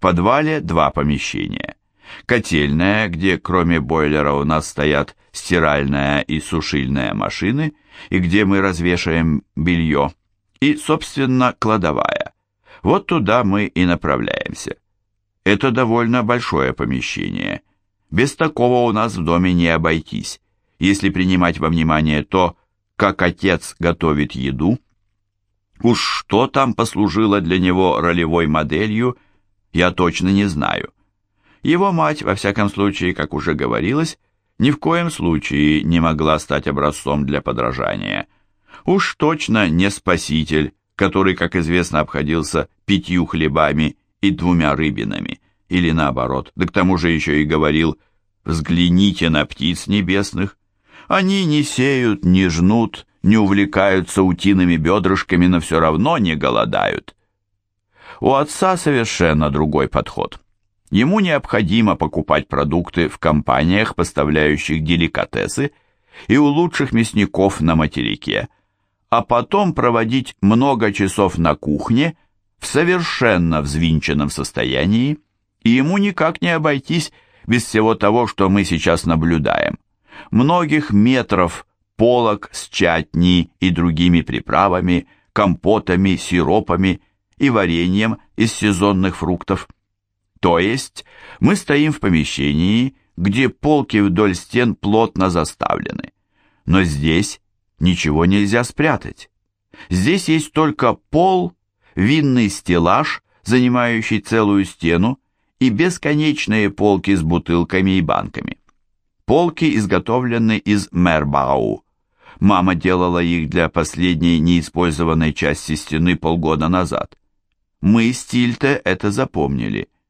подвале два помещения. Котельная, где кроме бойлера у нас стоят стиральная и сушильная машины, и где мы развешаем белье, и, собственно, кладовая. Вот туда мы и направляемся. Это довольно большое помещение. Без такого у нас в доме не обойтись, если принимать во внимание то, как отец готовит еду. Уж что там послужило для него ролевой моделью, я точно не знаю. Его мать, во всяком случае, как уже говорилось, ни в коем случае не могла стать образцом для подражания. Уж точно не спаситель, который, как известно, обходился пятью хлебами и двумя рыбинами, или наоборот, да к тому же еще и говорил «взгляните на птиц небесных, они не сеют, не жнут, не увлекаются утиными бедрышками, но все равно не голодают». У отца совершенно другой подход. Ему необходимо покупать продукты в компаниях, поставляющих деликатесы, и у лучших мясников на материке, а потом проводить много часов на кухне в совершенно взвинченном состоянии, и ему никак не обойтись без всего того, что мы сейчас наблюдаем. Многих метров полок с чатни и другими приправами, компотами, сиропами и вареньем из сезонных фруктов – то есть мы стоим в помещении, где полки вдоль стен плотно заставлены. Но здесь ничего нельзя спрятать. Здесь есть только пол, винный стеллаж, занимающий целую стену, и бесконечные полки с бутылками и банками. Полки изготовлены из мербау. Мама делала их для последней неиспользованной части стены полгода назад. Мы с Тильте это запомнили –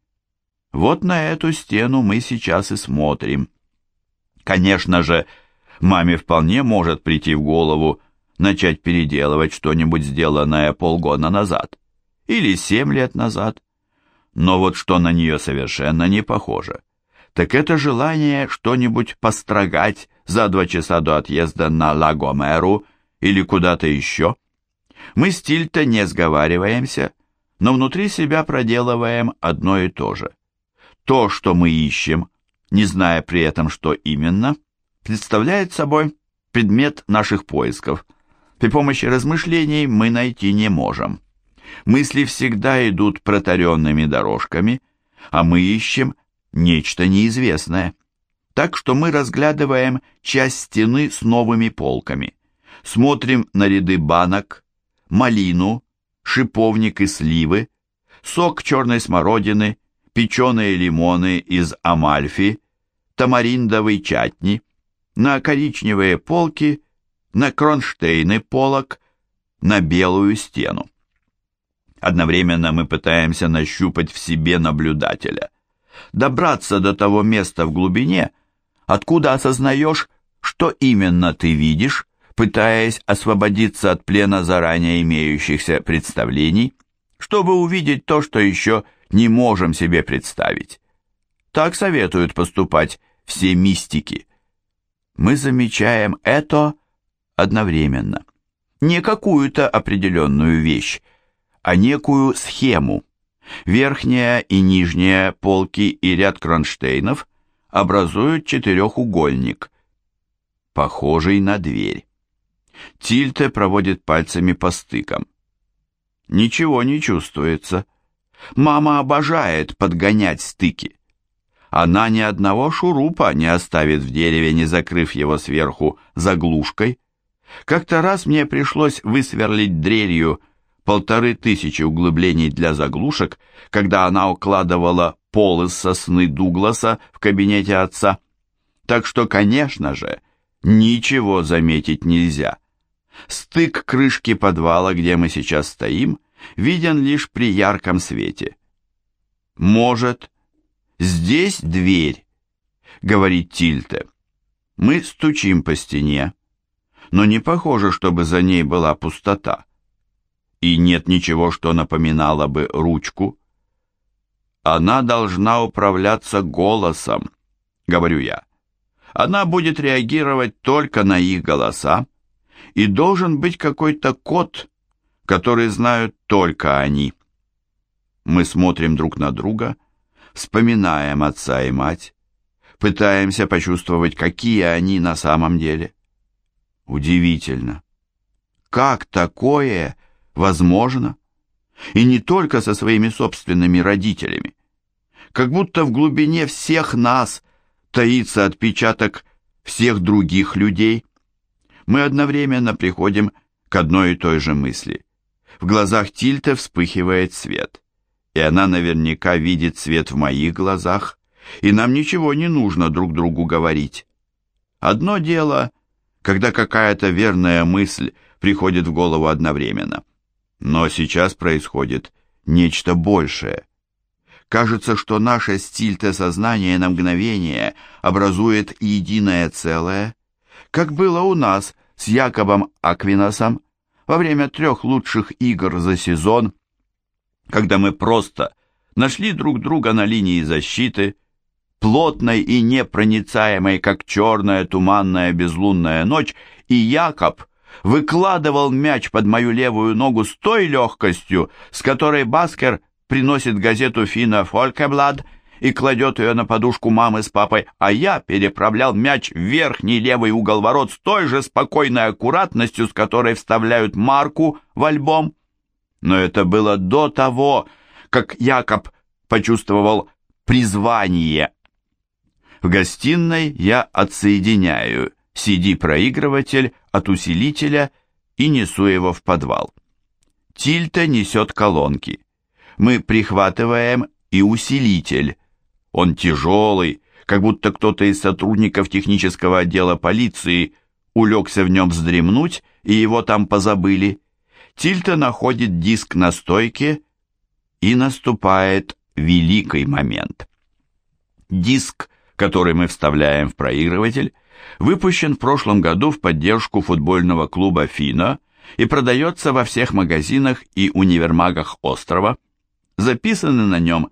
вот на эту стену мы сейчас и смотрим. Конечно же, маме вполне может прийти в голову начать переделывать что-нибудь сделанное полгода назад или семь лет назад. Но вот что на нее совершенно не похоже, так это желание что-нибудь построгать за два часа до отъезда на Лагомеру или куда-то еще. Мы с Тильто не сговариваемся, но внутри себя проделываем одно и то же. То, что мы ищем, не зная при этом, что именно, представляет собой предмет наших поисков. При помощи размышлений мы найти не можем. Мысли всегда идут протаренными дорожками, а мы ищем нечто неизвестное. Так что мы разглядываем часть стены с новыми полками, смотрим на ряды банок, малину, шиповник и сливы, сок черной смородины печеные лимоны из амальфи, тамариндовый чатни, на коричневые полки, на кронштейны полок, на белую стену. Одновременно мы пытаемся нащупать в себе наблюдателя, добраться до того места в глубине, откуда осознаешь, что именно ты видишь, пытаясь освободиться от плена заранее имеющихся представлений, чтобы увидеть то, что еще не можем себе представить. Так советуют поступать все мистики. Мы замечаем это одновременно. Не какую-то определенную вещь, а некую схему. Верхняя и нижняя полки и ряд кронштейнов образуют четырехугольник, похожий на дверь. Тильте проводит пальцами по стыкам. Ничего не чувствуется. Мама обожает подгонять стыки. Она ни одного шурупа не оставит в дереве, не закрыв его сверху заглушкой. Как-то раз мне пришлось высверлить дрелью полторы тысячи углублений для заглушек, когда она укладывала пол из сосны Дугласа в кабинете отца. Так что, конечно же, ничего заметить нельзя. Стык крышки подвала, где мы сейчас стоим, виден лишь при ярком свете. «Может, здесь дверь», — говорит Тильте. Мы стучим по стене, но не похоже, чтобы за ней была пустота. И нет ничего, что напоминало бы ручку. Она должна управляться голосом, говорю я. Она будет реагировать только на их голоса, и должен быть какой-то код, который знают только они. Мы смотрим друг на друга, вспоминаем отца и мать, пытаемся почувствовать, какие они на самом деле. Удивительно. Как такое возможно? И не только со своими собственными родителями. Как будто в глубине всех нас таится отпечаток всех других людей. Мы одновременно приходим к одной и той же мысли. В глазах Тильте вспыхивает свет, и она наверняка видит свет в моих глазах, и нам ничего не нужно друг другу говорить. Одно дело, когда какая-то верная мысль приходит в голову одновременно. Но сейчас происходит нечто большее. Кажется, что наше стильте сознание на мгновение образует единое целое, как было у нас с Якобом Аквиносом во время трех лучших игр за сезон, когда мы просто нашли друг друга на линии защиты, плотной и непроницаемой, как черная туманная безлунная ночь, и Якоб выкладывал мяч под мою левую ногу с той легкостью, с которой Баскер приносит газету Фина Фолькеблад и кладет ее на подушку мамы с папой, а я переправлял мяч в верхний левый угол ворот с той же спокойной аккуратностью, с которой вставляют марку в альбом. Но это было до того, как Якоб почувствовал призвание. В гостиной я отсоединяю CD-проигрыватель от усилителя и несу его в подвал. Тильта несет колонки. Мы прихватываем и усилитель. Он тяжелый, как будто кто-то из сотрудников технического отдела полиции улегся в нем вздремнуть, и его там позабыли. Тильта находит диск на стойке, и наступает великий момент. Диск, который мы вставляем в проигрыватель, выпущен в прошлом году в поддержку футбольного клуба «Фино» и продается во всех магазинах и универмагах острова. Записаны на нем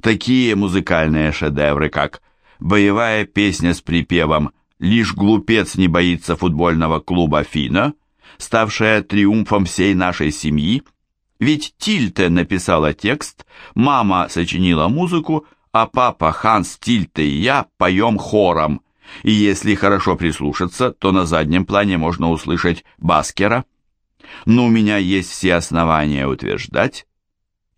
такие музыкальные шедевры, как боевая песня с припевом «Лишь глупец не боится футбольного клуба «Фино», ставшая триумфом всей нашей семьи, ведь Тильте написала текст, мама сочинила музыку, а папа Ханс Тильте и я поем хором – и если хорошо прислушаться, то на заднем плане можно услышать Баскера. Но у меня есть все основания утверждать,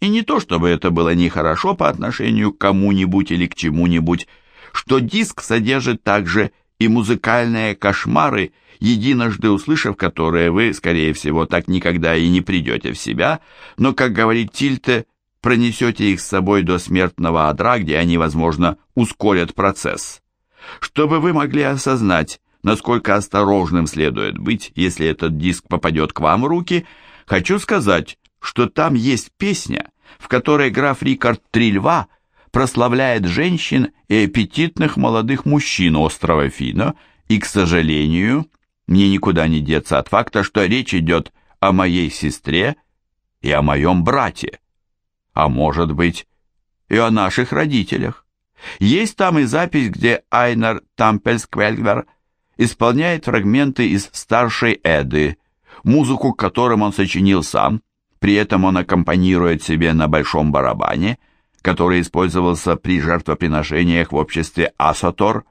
и не то чтобы это было нехорошо по отношению к кому-нибудь или к чему-нибудь, что диск содержит также и музыкальные кошмары, единожды услышав которые вы, скорее всего, так никогда и не придете в себя, но, как говорит Тильте, пронесете их с собой до смертного одра, где они, возможно, ускорят процесс. Чтобы вы могли осознать, насколько осторожным следует быть, если этот диск попадет к вам в руки, хочу сказать, что там есть песня, в которой граф Рикард Трильва прославляет женщин и аппетитных молодых мужчин острова Фино, и, к сожалению, мне никуда не деться от факта, что речь идет о моей сестре и о моем брате, а может быть и о наших родителях. Есть там и запись, где Айнар Тампельсквельгвер исполняет фрагменты из старшей Эды, музыку к которым он сочинил сам, при этом он аккомпанирует себе на большом барабане, который использовался при жертвоприношениях в обществе Асотор.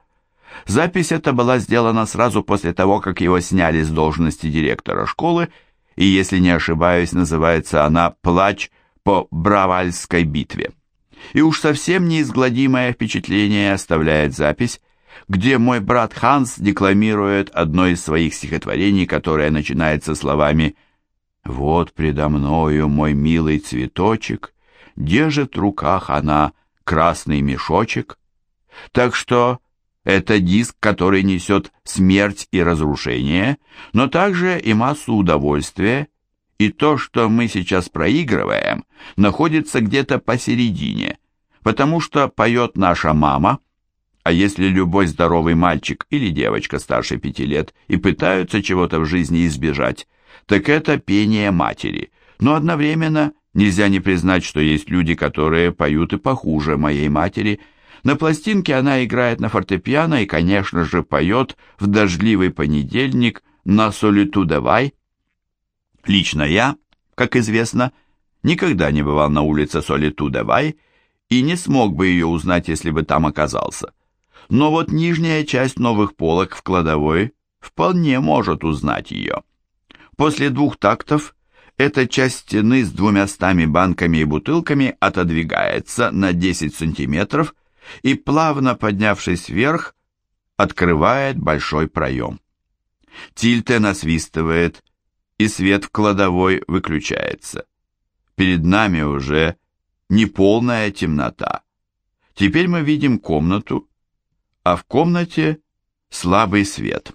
Запись эта была сделана сразу после того, как его сняли с должности директора школы, и, если не ошибаюсь, называется она «Плач по Бравальской битве» и уж совсем неизгладимое впечатление оставляет запись, где мой брат Ханс декламирует одно из своих стихотворений, которое начинается словами «Вот предо мною мой милый цветочек, держит в руках она красный мешочек». Так что это диск, который несет смерть и разрушение, но также и массу удовольствия, и то, что мы сейчас проигрываем, находится где-то посередине, потому что поет наша мама, а если любой здоровый мальчик или девочка старше пяти лет и пытаются чего-то в жизни избежать, так это пение матери, но одновременно нельзя не признать, что есть люди, которые поют и похуже моей матери. На пластинке она играет на фортепиано и, конечно же, поет в дождливый понедельник на «Солиту давай», Лично я, как известно, никогда не бывал на улице Солиту-Девай и не смог бы ее узнать, если бы там оказался. Но вот нижняя часть новых полок в кладовой вполне может узнать ее. После двух тактов эта часть стены с двумя стами банками и бутылками отодвигается на 10 сантиметров и, плавно поднявшись вверх, открывает большой проем. Тильте насвистывает, и свет в кладовой выключается. Перед нами уже неполная темнота. Теперь мы видим комнату, а в комнате слабый свет.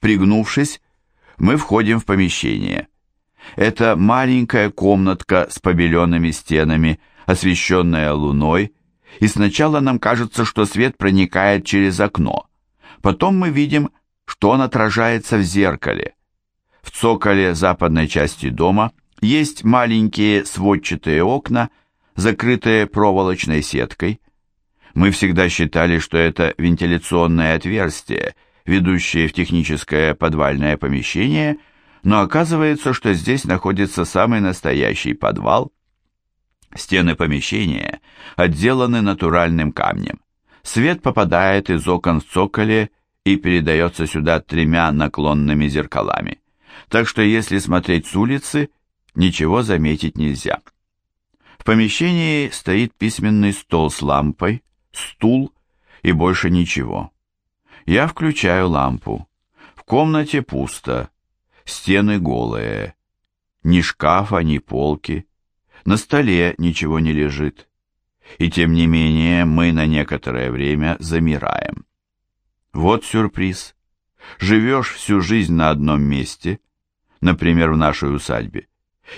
Пригнувшись, мы входим в помещение. Это маленькая комнатка с побеленными стенами, освещенная луной, и сначала нам кажется, что свет проникает через окно. Потом мы видим, что он отражается в зеркале. В цоколе западной части дома есть маленькие сводчатые окна, закрытые проволочной сеткой. Мы всегда считали, что это вентиляционное отверстие, ведущее в техническое подвальное помещение, но оказывается, что здесь находится самый настоящий подвал. Стены помещения отделаны натуральным камнем. Свет попадает из окон в цоколе и передается сюда тремя наклонными зеркалами. Так что если смотреть с улицы, ничего заметить нельзя. В помещении стоит письменный стол с лампой, стул и больше ничего. Я включаю лампу. В комнате пусто, стены голые. Ни шкафа, ни полки. На столе ничего не лежит. И тем не менее мы на некоторое время замираем. Вот сюрприз. Живешь всю жизнь на одном месте, например, в нашей усадьбе,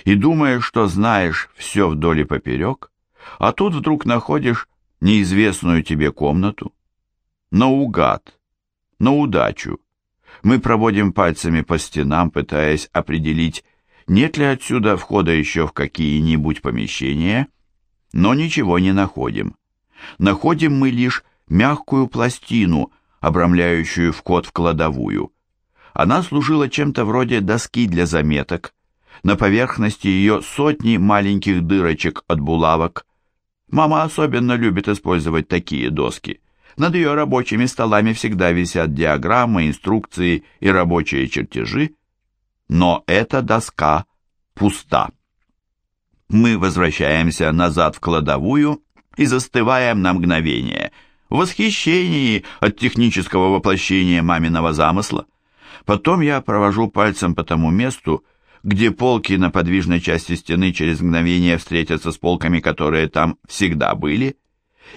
и думаешь, что знаешь все вдоль и поперек, а тут вдруг находишь неизвестную тебе комнату. Наугад, на удачу. Мы проводим пальцами по стенам, пытаясь определить, нет ли отсюда входа еще в какие-нибудь помещения, но ничего не находим. Находим мы лишь мягкую пластину, обрамляющую вход в кладовую. Она служила чем-то вроде доски для заметок. На поверхности ее сотни маленьких дырочек от булавок. Мама особенно любит использовать такие доски. Над ее рабочими столами всегда висят диаграммы, инструкции и рабочие чертежи, но эта доска пуста. Мы возвращаемся назад в кладовую и застываем на мгновение – в восхищении от технического воплощения маминого замысла. Потом я провожу пальцем по тому месту, где полки на подвижной части стены через мгновение встретятся с полками, которые там всегда были.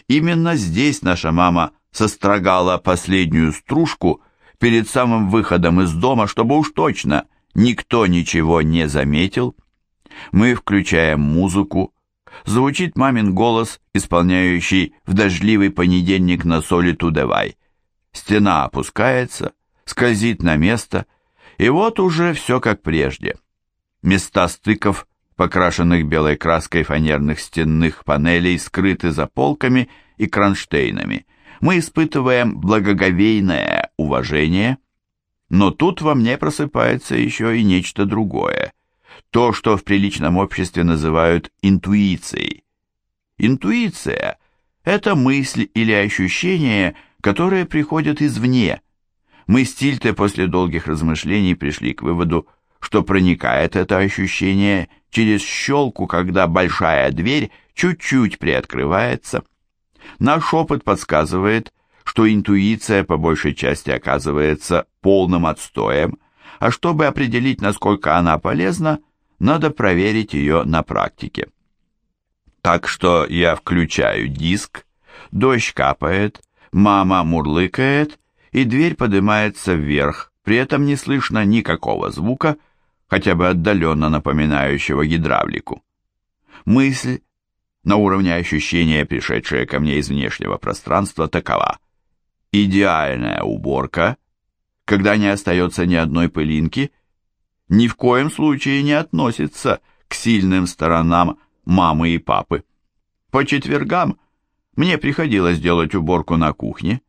Именно здесь наша мама сострогала последнюю стружку перед самым выходом из дома, чтобы уж точно никто ничего не заметил. Мы включаем музыку, звучит мамин голос, исполняющий в дождливый понедельник на соли Тудевай. Стена опускается, скользит на место, и вот уже все как прежде. Места стыков, покрашенных белой краской фанерных стенных панелей, скрыты за полками и кронштейнами. Мы испытываем благоговейное уважение, но тут во мне просыпается еще и нечто другое то, что в приличном обществе называют интуицией. Интуиция – это мысль или ощущение, которое приходит извне. Мы с Тильте после долгих размышлений пришли к выводу, что проникает это ощущение через щелку, когда большая дверь чуть-чуть приоткрывается. Наш опыт подсказывает, что интуиция по большей части оказывается полным отстоем, а чтобы определить, насколько она полезна – надо проверить ее на практике. Так что я включаю диск, дождь капает, мама мурлыкает, и дверь поднимается вверх, при этом не слышно никакого звука, хотя бы отдаленно напоминающего гидравлику. Мысль на уровне ощущения, пришедшая ко мне из внешнего пространства, такова. Идеальная уборка, когда не остается ни одной пылинки – ни в коем случае не относится к сильным сторонам мамы и папы. По четвергам мне приходилось делать уборку на кухне,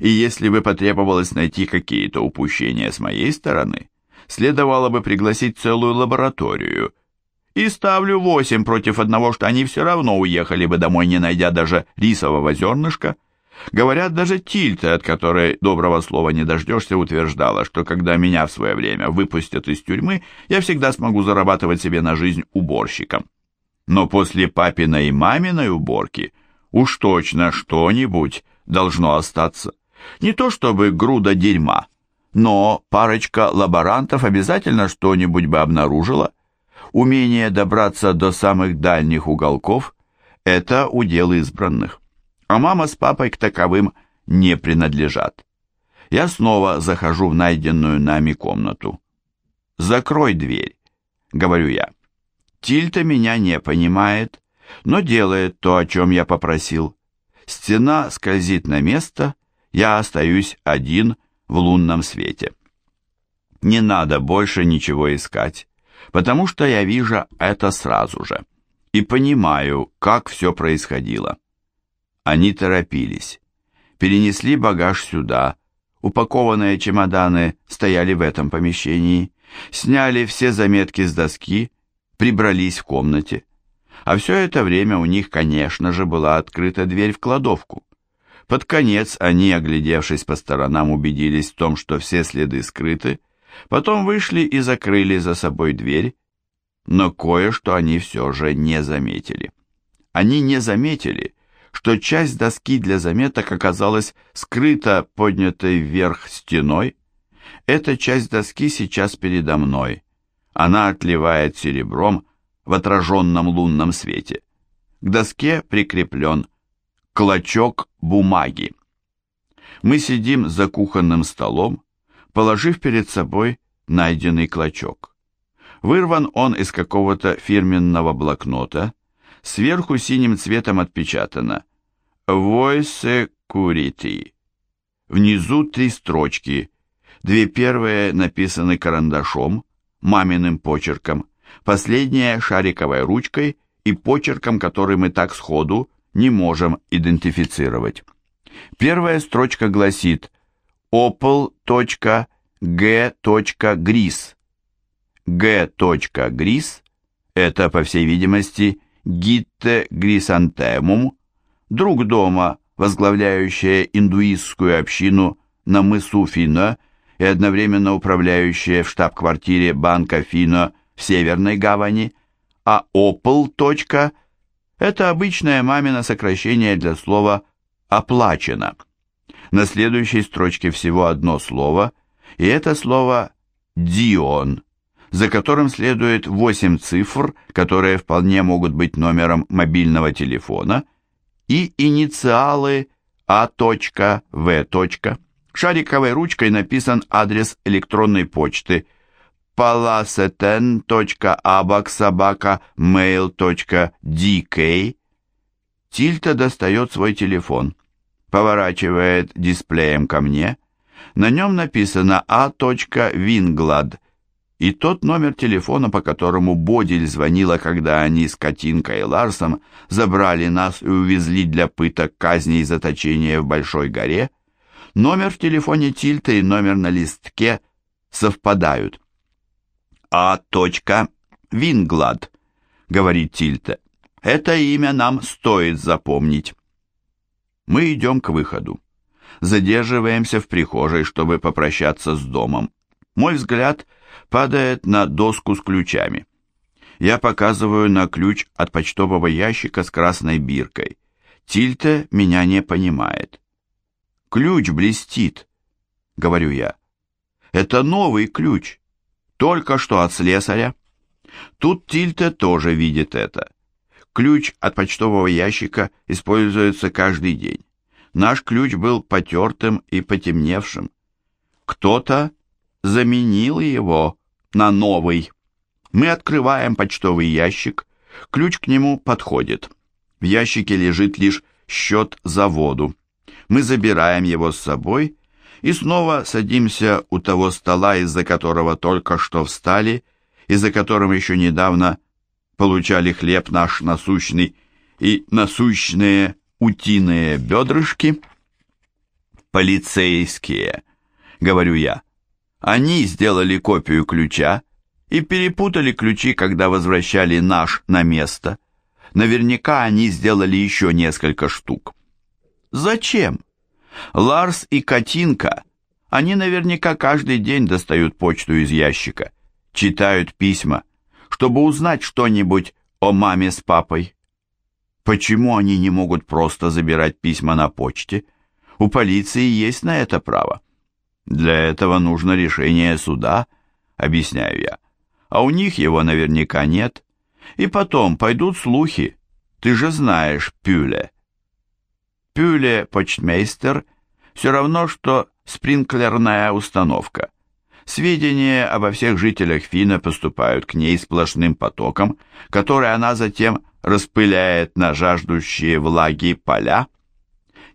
и если бы потребовалось найти какие-то упущения с моей стороны, следовало бы пригласить целую лабораторию и ставлю восемь против одного, что они все равно уехали бы домой, не найдя даже рисового зернышка. Говорят, даже Тильта, от которой доброго слова не дождешься, утверждала, что когда меня в свое время выпустят из тюрьмы, я всегда смогу зарабатывать себе на жизнь уборщиком. Но после папиной и маминой уборки уж точно что-нибудь должно остаться. Не то чтобы груда дерьма, но парочка лаборантов обязательно что-нибудь бы обнаружила. Умение добраться до самых дальних уголков – это удел избранных а мама с папой к таковым не принадлежат. Я снова захожу в найденную нами комнату. «Закрой дверь», — говорю я. Тильта меня не понимает, но делает то, о чем я попросил. Стена скользит на место, я остаюсь один в лунном свете. Не надо больше ничего искать, потому что я вижу это сразу же и понимаю, как все происходило. Они торопились. Перенесли багаж сюда. Упакованные чемоданы стояли в этом помещении. Сняли все заметки с доски, прибрались в комнате. А все это время у них, конечно же, была открыта дверь в кладовку. Под конец они, оглядевшись по сторонам, убедились в том, что все следы скрыты, потом вышли и закрыли за собой дверь, но кое-что они все же не заметили. Они не заметили, что часть доски для заметок оказалась скрыта поднятой вверх стеной. Эта часть доски сейчас передо мной. Она отливает серебром в отраженном лунном свете. К доске прикреплен клочок бумаги. Мы сидим за кухонным столом, положив перед собой найденный клочок. Вырван он из какого-то фирменного блокнота, Сверху синим цветом отпечатано «Voice Security». Внизу три строчки. Две первые написаны карандашом, маминым почерком, последняя шариковой ручкой и почерком, который мы так сходу не можем идентифицировать. Первая строчка гласит opel.g.gris. G.gris – это, по всей видимости, Гитте Грисантемум, друг дома, возглавляющая индуистскую общину на мысу Фино и одновременно управляющая в штаб-квартире банка Фино в Северной Гавани, а Опл. Это обычное мамино сокращение для слова «оплачено». На следующей строчке всего одно слово, и это слово «дион» за которым следует 8 цифр, которые вполне могут быть номером мобильного телефона, и инициалы А.В. Шариковой ручкой написан адрес электронной почты palaseten.abaxsobaka.mail.dk Тильта достает свой телефон, поворачивает дисплеем ко мне. На нем написано А. Винглад и тот номер телефона, по которому Бодиль звонила, когда они с Катинкой и Ларсом забрали нас и увезли для пыток, казни и заточения в Большой горе, номер в телефоне Тильта и номер на листке совпадают. «А. Винглад», — говорит Тильта, — «это имя нам стоит запомнить». Мы идем к выходу. Задерживаемся в прихожей, чтобы попрощаться с домом. Мой взгляд — падает на доску с ключами. Я показываю на ключ от почтового ящика с красной биркой. Тильте меня не понимает. «Ключ блестит», — говорю я. «Это новый ключ, только что от слесаря». Тут Тильте тоже видит это. Ключ от почтового ящика используется каждый день. Наш ключ был потертым и потемневшим. Кто-то заменил его на новый. Мы открываем почтовый ящик, ключ к нему подходит. В ящике лежит лишь счет за воду. Мы забираем его с собой и снова садимся у того стола, из-за которого только что встали, и за которым еще недавно получали хлеб наш насущный и насущные утиные бедрышки. «Полицейские», — говорю я, — они сделали копию ключа И перепутали ключи, когда возвращали наш на место. Наверняка они сделали еще несколько штук. Зачем? Ларс и Катинка, они наверняка каждый день достают почту из ящика, читают письма, чтобы узнать что-нибудь о маме с папой. Почему они не могут просто забирать письма на почте? У полиции есть на это право. Для этого нужно решение суда, объясняю я. А у них его наверняка нет. И потом пойдут слухи. Ты же знаешь Пюле. Пюле почтмейстер все равно, что спринклерная установка. Сведения обо всех жителях Фина поступают к ней сплошным потоком, который она затем распыляет на жаждущие влаги поля.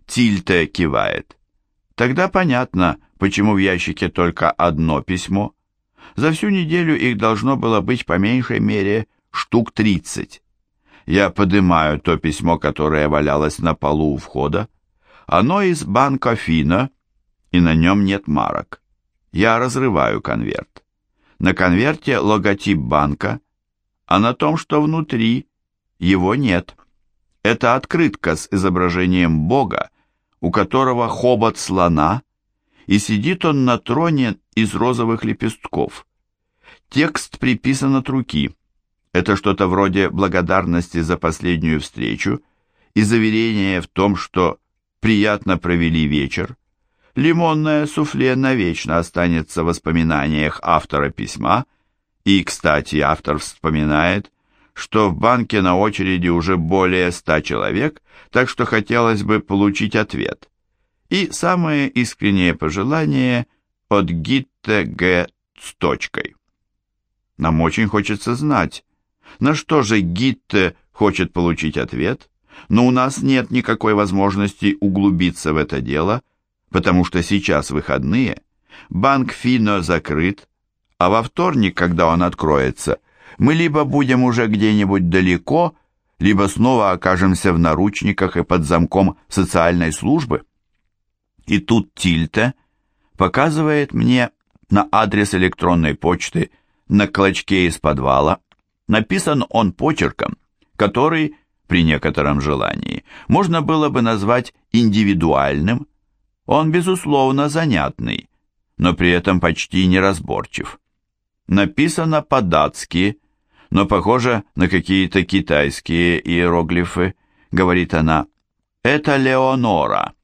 Тильте кивает. Тогда понятно, почему в ящике только одно письмо. За всю неделю их должно было быть по меньшей мере штук тридцать. Я поднимаю то письмо, которое валялось на полу у входа. Оно из банка Фина, и на нем нет марок. Я разрываю конверт. На конверте логотип банка, а на том, что внутри, его нет. Это открытка с изображением Бога, у которого хобот слона, и сидит он на троне из розовых лепестков. Текст приписан от руки. Это что-то вроде благодарности за последнюю встречу и заверения в том, что приятно провели вечер. Лимонное суфле навечно останется в воспоминаниях автора письма, и, кстати, автор вспоминает, что в банке на очереди уже более ста человек, так что хотелось бы получить ответ. И самое искреннее пожелание от Гитте Г. с точкой. Нам очень хочется знать, на что же Гитте хочет получить ответ, но у нас нет никакой возможности углубиться в это дело, потому что сейчас выходные, банк Фино закрыт, а во вторник, когда он откроется, мы либо будем уже где-нибудь далеко, либо снова окажемся в наручниках и под замком социальной службы. И тут Тильте показывает мне на адрес электронной почты на клочке из подвала. Написан он почерком, который, при некотором желании, можно было бы назвать индивидуальным. Он, безусловно, занятный, но при этом почти неразборчив. Написано по-датски, но похоже на какие-то китайские иероглифы, говорит она. Это Леонора.